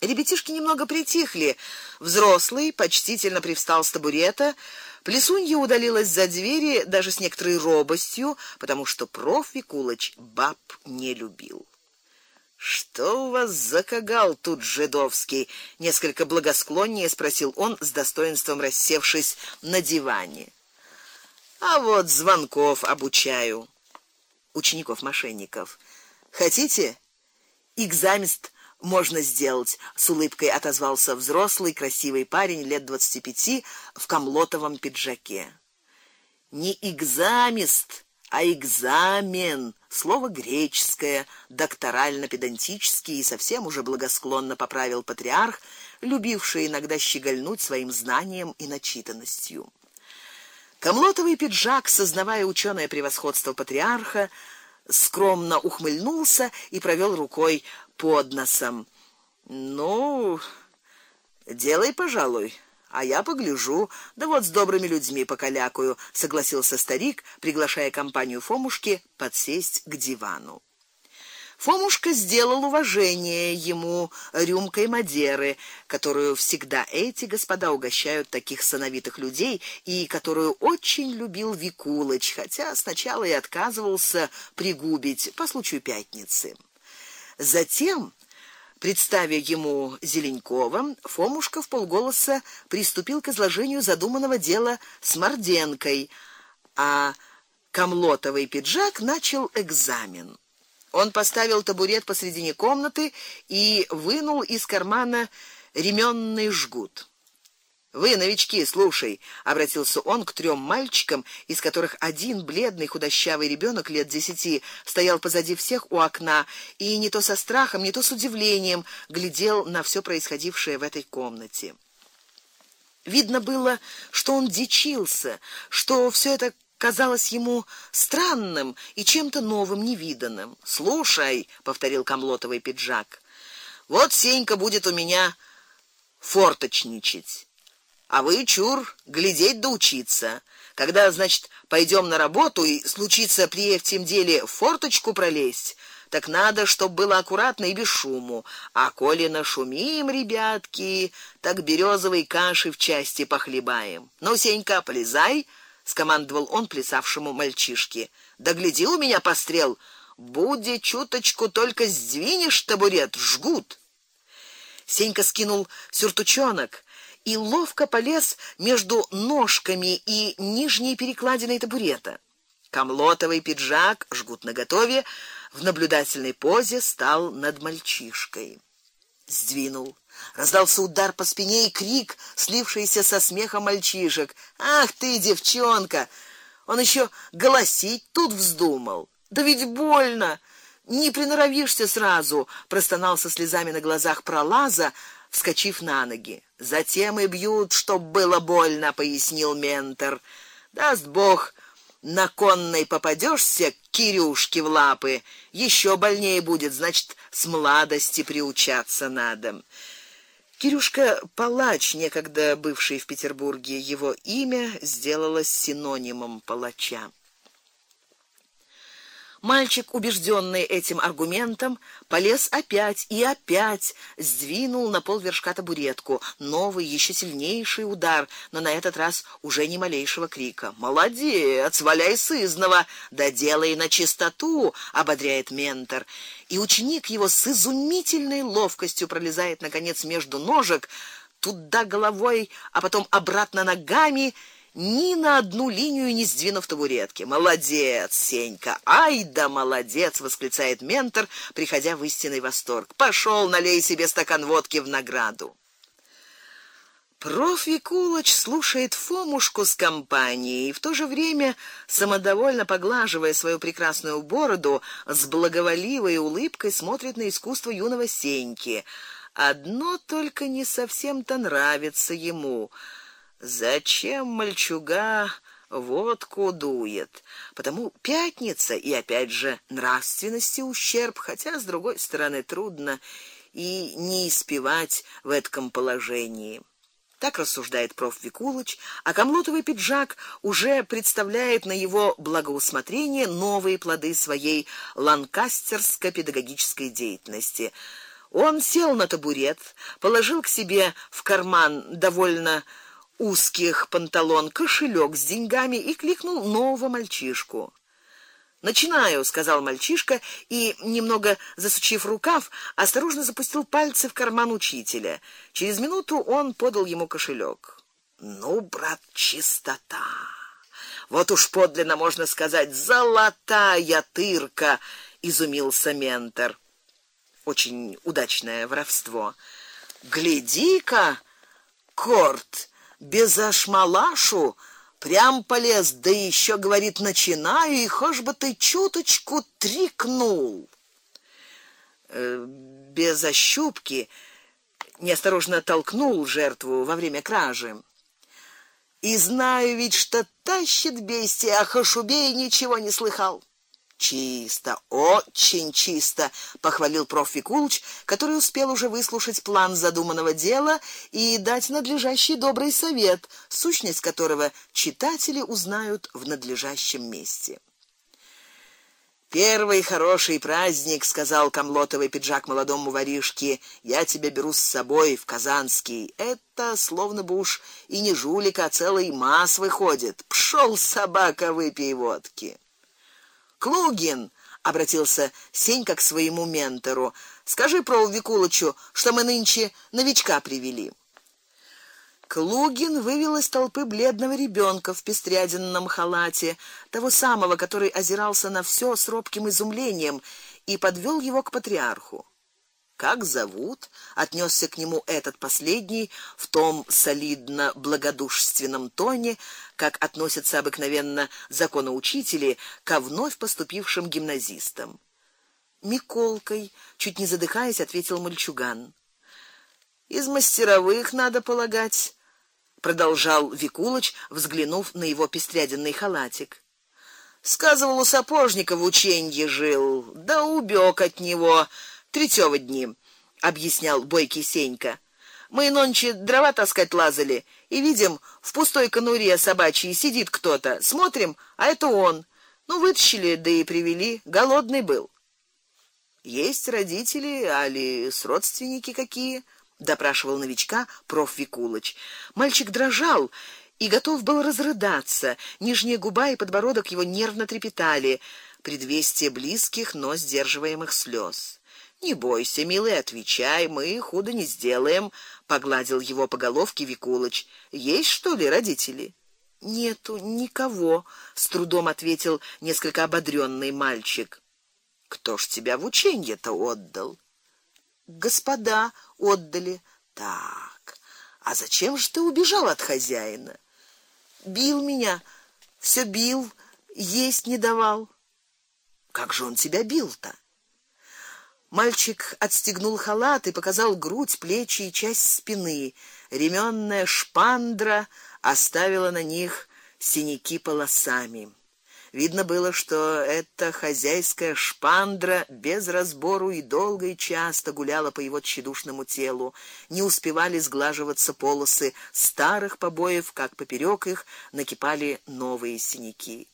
Ребятишки немного притихли. Взрослый почтительно привстал с табурета, Плесунья удалилась за двери даже с некоторой робостью, потому что проф Викулыч баб не любил. Что у вас за кагал тут жидовский? несколько благосклоннее спросил он с достоинством рассевшись на диване. А вот звонков обучаю учеников-мошенников. Хотите? Экзамен можно сделать, с улыбкой отозвался взрослый красивый парень лет двадцати пяти в камлотовом пиджаке. Не экзамист, а экзамен. Слово греческое, докторально-педантический и совсем уже благосклонно поправил патриарх, любивший иногда щегольнуть своим знанием и начитанностью. Камлотовый пиджак, сознавая учёное превосходство патриарха, скромно ухмыльнулся и провёл рукой под носом. Ну, делай, пожалуй, а я погляжу, да вот с добрыми людьми покалякаю, согласился старик, приглашая компанию Фомушки подсесть к дивану. Фомушка сделал уважение ему рюмкой мадеры, которую всегда эти господа угощают таких сановитых людей и которую очень любил Викулыч, хотя сначала и отказывался пригубить по случаю пятницы. Затем, представя ему Зеленкова, Фомушка в полголоса приступил к изложению задуманного дела с Морденкой, а Камлотовый пиджак начал экзамен. Он поставил табурет посредине комнаты и вынул из кармана ремённый жгут. Вы, новички, слушай, обратился он к трем мальчикам, из которых один бледный худощавый ребенок лет десяти стоял позади всех у окна и не то со страхом, не то с удивлением глядел на все происходившее в этой комнате. Видно было, что он дичился, что все это казалось ему странным и чем-то новым, невиданным. "Слушай", повторил Камлотовый пиджак. "Вот Сенька будет у меня форточничать. А вы чур глядеть да учиться. Когда, значит, пойдем на работу и случится при этом деле форточку пролезть, так надо, чтоб было аккуратно и без шуму. А коли нашумим, ребятки, так березовой каши в части похлебаем. Ну, Сенька, полезай, скомандовал он плясавшему мальчишке. Да гляди у меня пострел, буде чуточку только сдвинешь табурет, жгут. Сенька скинул сюртучонок, и ловко полез между ножками и нижней перекладиной табурета. Камлотовый пиджак, жгут наготове, в наблюдательной позе стал над мальчишкой. Сдвинул. Раздался удар по спине и крик, слившийся со смехом мальчишек. Ах ты, девчонка! Он еще голосить тут вздумал. Да ведь больно. Не приноровишься сразу, простонал со слезами на глазах пролаза, вскочив на ноги. Затем и бьют, чтоб было больно, пояснил ментор. Даст Бог, на конной попадешься Кирюшке в лапы, еще больнее будет, значит, с молодости приучаться надо. Кирюшка палач, некогда бывший в Петербурге, его имя сделалось синонимом палача. Мальчик, убежденный этим аргументом, полез опять и опять сдвинул на пол вершка табуретку. Новый, еще сильнейший удар, но на этот раз уже ни малейшего крика. Молодец, валяй сызнова, да делай на чистоту, ободряет ментор. И ученик его с изумительной ловкостью пролезает наконец между ножек, туда головой, а потом обратно ногами ни на одну линию не сдвинув табуретки. Молодец, Сенька. Ай да молодец, восклицает ментор, приходя в истинный восторг. Пошел, налей себе стакан водки в награду. Проф Викулыч слушает Фомушку с компанией и в то же время самодовольно поглаживая свою прекрасную бороду, с благоволивой улыбкой смотрит на искусство юного Сеньки. Одно только не совсем-то нравится ему. Зачем мальчуга водку дует? Потому пятница и опять же нравственности ущерб, хотя с другой стороны трудно и не испевать в этом положении. Так рассуждает проф Викулыч, а камлотовый пиджак уже представляет на его благоусмотрение новые плоды своей ланкастерско-педагогической деятельности. Он сел на табурет, положил к себе в карман довольно узких панталон кошелек с деньгами и кликнул нового мальчишку. Начинаю, сказал мальчишка и немного засучив рукав, осторожно запустил пальцы в карман учителя. Через минуту он подал ему кошелек. Ну, брат, чистота. Вот уж подлинно можно сказать, золотая тырка, изумился ментор. Очень удачное воровство. Гляди-ка, Корт, без ашмалашу Прям полез, да еще говорит, начинаю, и хошь бы ты чуточку трикнул. Э, без ощупки неосторожно толкнул жертву во время кражи. И знаю ведь, что тащит бестия, а хошубей ничего не слыхал. Чисто, очень чисто, похвалил проф Викулыч, который успел уже выслушать план задуманного дела и дать надлежащий добрый совет, сущность которого читатели узнают в надлежащем месте. Первый хороший праздник, сказал Камлотовый пиджак молодому воришке. Я тебя беру с собой в Казанский. Это словно бы уж и не жулик, а целый масс выходит. Пшел собака, выпей водки. Клугин обратился Сенька к своему ментору. Скажи про Викулычу, что мы нынче новичка привели. Клугин вывел из толпы бледного ребенка в пестряденном халате, того самого, который озирался на все с робким изумлением, и подвел его к патриарху. Как зовут? отнесся к нему этот последний в том солидно благодушственном тоне, как относятся обыкновенно законоучители к вновь поступившим гимназистам. Миколкой, чуть не задыхаясь, ответил мальчуган. Из мастеровых надо полагать, продолжал Викулыч, взглянув на его пестряденный халатик. Сказывал у сапожника в ученье жил, да убег от него третьего дни, объяснял бойкий Сенька. Мы нонче дрова таскать лазали и видим, в пустой конуре собачьей сидит кто-то. Смотрим, а это он. Ну вытащили, да и привели, голодный был. Есть родители, али с родственники какие? допрашивал новичка проф Викулыч. Мальчик дрожал и готов был разрыдаться. Нижняя губа и подбородок его нервно трепетали, предвестие близких, но сдерживаемых слез. Не бойся, милый, отвечай, мы худо не сделаем, погладил его по головке Викулыч. Есть что ли родители? Нету никого, с трудом ответил несколько ободрённый мальчик. Кто ж тебя в ученье-то отдал? Господа отдали. Так. А зачем же ты убежал от хозяина? Бил меня, все бил, есть не давал. Как же он тебя бил-то? Мальчик отстегнул халат и показал грудь, плечи и часть спины. Ремённая шпандра оставила на них синяки полосами. Видно было, что эта хозяйская шпандра без разбору и долго и часто гуляла по его тщедушному телу. Не успевали сглаживаться полосы старых побоев, как поперек их накипали новые синяки.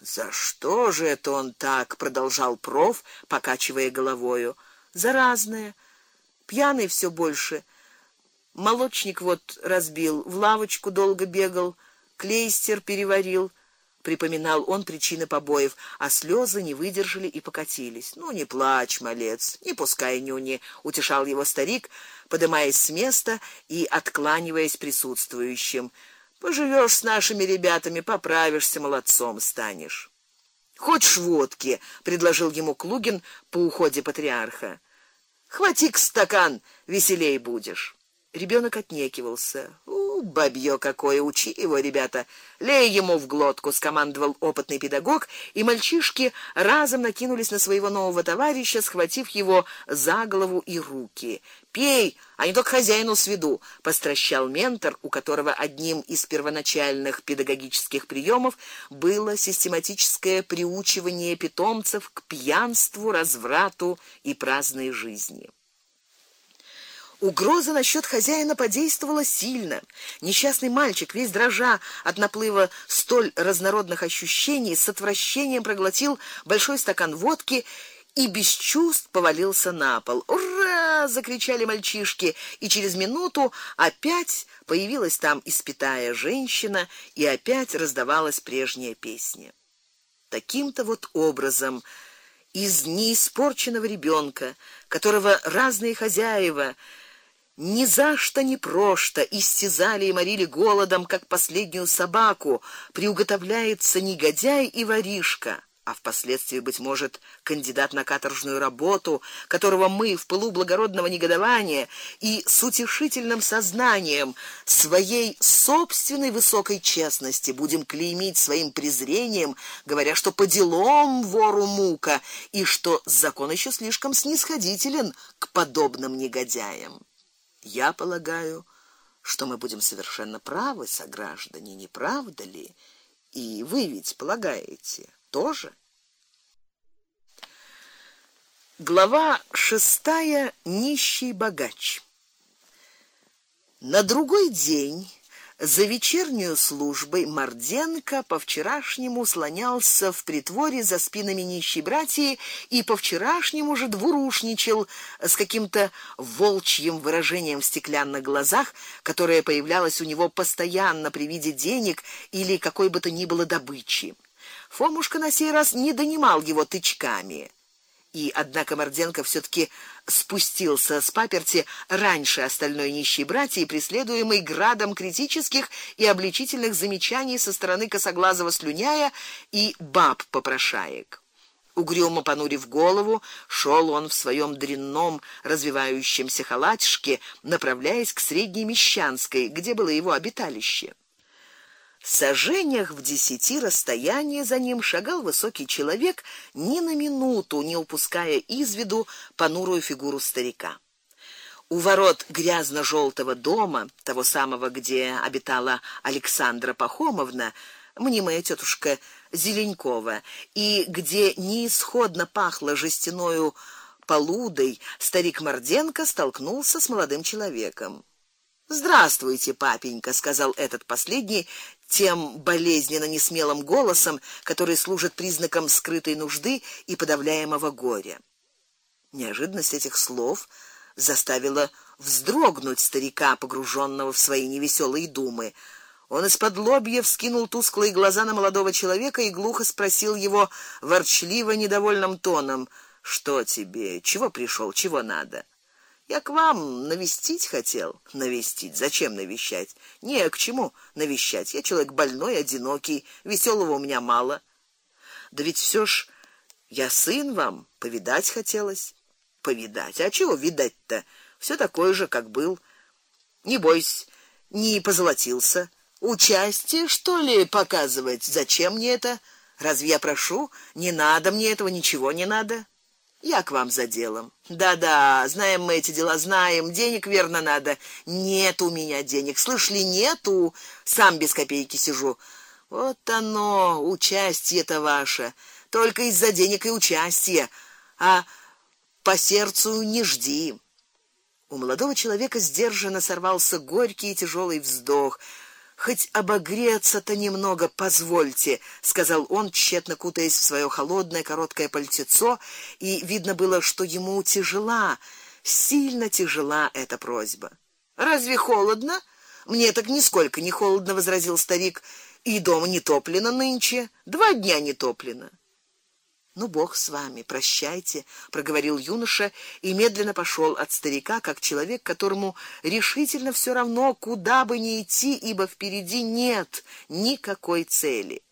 За что же это он так, продолжал проф, покачивая головою. За разное. Пьяный все больше. Молочник вот разбил, в лавочку долго бегал, клейстер переварил. Припоминал он причины побоев, а слезы не выдержали и покатились. Ну не плачь, малец, не пускай нюни, утешал его старик, поднимаясь с места и откланиваясь присутствующим. Поживешь с нашими ребятами, поправишься, молодцом станешь. Хочешь водки, предложил ему Клугин по уходе патриарха. Хвати к стакан, веселей будешь. Ребенок отнекивался. У, бабье какое, учи его, ребята. Лей ему в глотку, скомандовал опытный педагог, и мальчишки разом накинулись на своего нового товарища, схватив его за голову и руки. Пей, а не только хозяину сведу, постращал ментор, у которого одним из первоначальных педагогических приемов было систематическое приучивание питомцев к пьянству, разврату и праздной жизни. Угроза насчет хозяина подействовала сильно. Несчастный мальчик, весь дрожа от наплыва столь разнородных ощущений, с отвращением проглотил большой стакан водки и без чувств повалился на пол. "Ура!" закричали мальчишки, и через минуту опять появилась там испитая женщина, и опять раздавалась прежняя песня. Таким-то вот образом из неиспорченного ребенка, которого разные хозяева ни за что ни прошто истязали и морили голодом, как последнюю собаку, приуготовляется негодяй и воришка а впоследствии быть может кандидат на каторжную работу, которого мы в пылу благородного негодования и с утешительным сознанием своей собственной высокой честности будем клеймить своим презрением, говоря, что по делам вору мука и что закон еще слишком снисходителен к подобным негодяям. Я полагаю, что мы будем совершенно правы, сограждане, не правда ли? И вы ведь полагаете тоже? Глава шестая. Нищий богач. На другой день за вечернюю службой Морденко по вчерашнему слонялся в притворе за спинами нищей братьи и по вчерашнему же двурушничал с каким-то волчьим выражением в стеклянных глазах, которое появлялось у него постоянно при виде денег или какой бы то ни было добычи. Фомушка на сей раз не донимал его тычками. И однако Морденко все таки спустился с паперти раньше остальной нищей братьи, преследуемый градом критических и обличительных замечаний со стороны косоглазого слюняя и баб-попрошаек. Угрюмо понурив голову, шел он в своем дрянном развивающемся халатишке, направляясь к Средней Мещанской, где было его обиталище сажениях в десяти расстоянии за ним шагал высокий человек, ни на минуту не упуская из виду понурую фигуру старика. У ворот грязно желтого дома, того самого, где обитала Александра Пахомовна, мнимая тетушка Зеленькова, и где неисходно пахло жестяною полудой, старик Морденко столкнулся с молодым человеком. Здравствуйте, папенька, сказал этот последний тем болезненно несмелым голосом, который служит признаком скрытой нужды и подавляемого горя. Неожиданность этих слов заставила вздрогнуть старика, погруженного в свои невеселые думы. Он из-под лобья вскинул тусклые глаза на молодого человека и глухо спросил его ворчливо недовольным тоном: "Что тебе? Чего пришел? Чего надо?" Я к вам навестить хотел. Навестить? Зачем навещать? Не к чему навещать. Я человек больной, одинокий, веселого у меня мало. Да ведь все ж я сын вам, повидать хотелось. Повидать. А чего видать-то? Все такое же, как был. Не бойся, не позолотился. Участие, что ли, показывать? Зачем мне это? Разве я прошу? Не надо мне этого, ничего не надо. Я к вам за делом. Да-да, знаем мы эти дела, знаем. Денег верно надо. Нет у меня денег. Слышь ли, нету. Сам без копейки сижу. Вот оно, участие-то ваше. Только из-за денег и участия. А по сердцу не жди. У молодого человека сдержанно сорвался горький и тяжелый вздох хоть обогреться-то немного позвольте, сказал он, тщетно кутаясь в свое холодное короткое пальтецо, и видно было, что ему тяжела, сильно тяжела эта просьба. Разве холодно? Мне так нисколько не холодно, возразил старик. И дома не топлено нынче, два дня не топлено. Ну бог с вами, прощайте, проговорил юноша и медленно пошел от старика, как человек, которому решительно все равно, куда бы ни идти, ибо впереди нет никакой цели.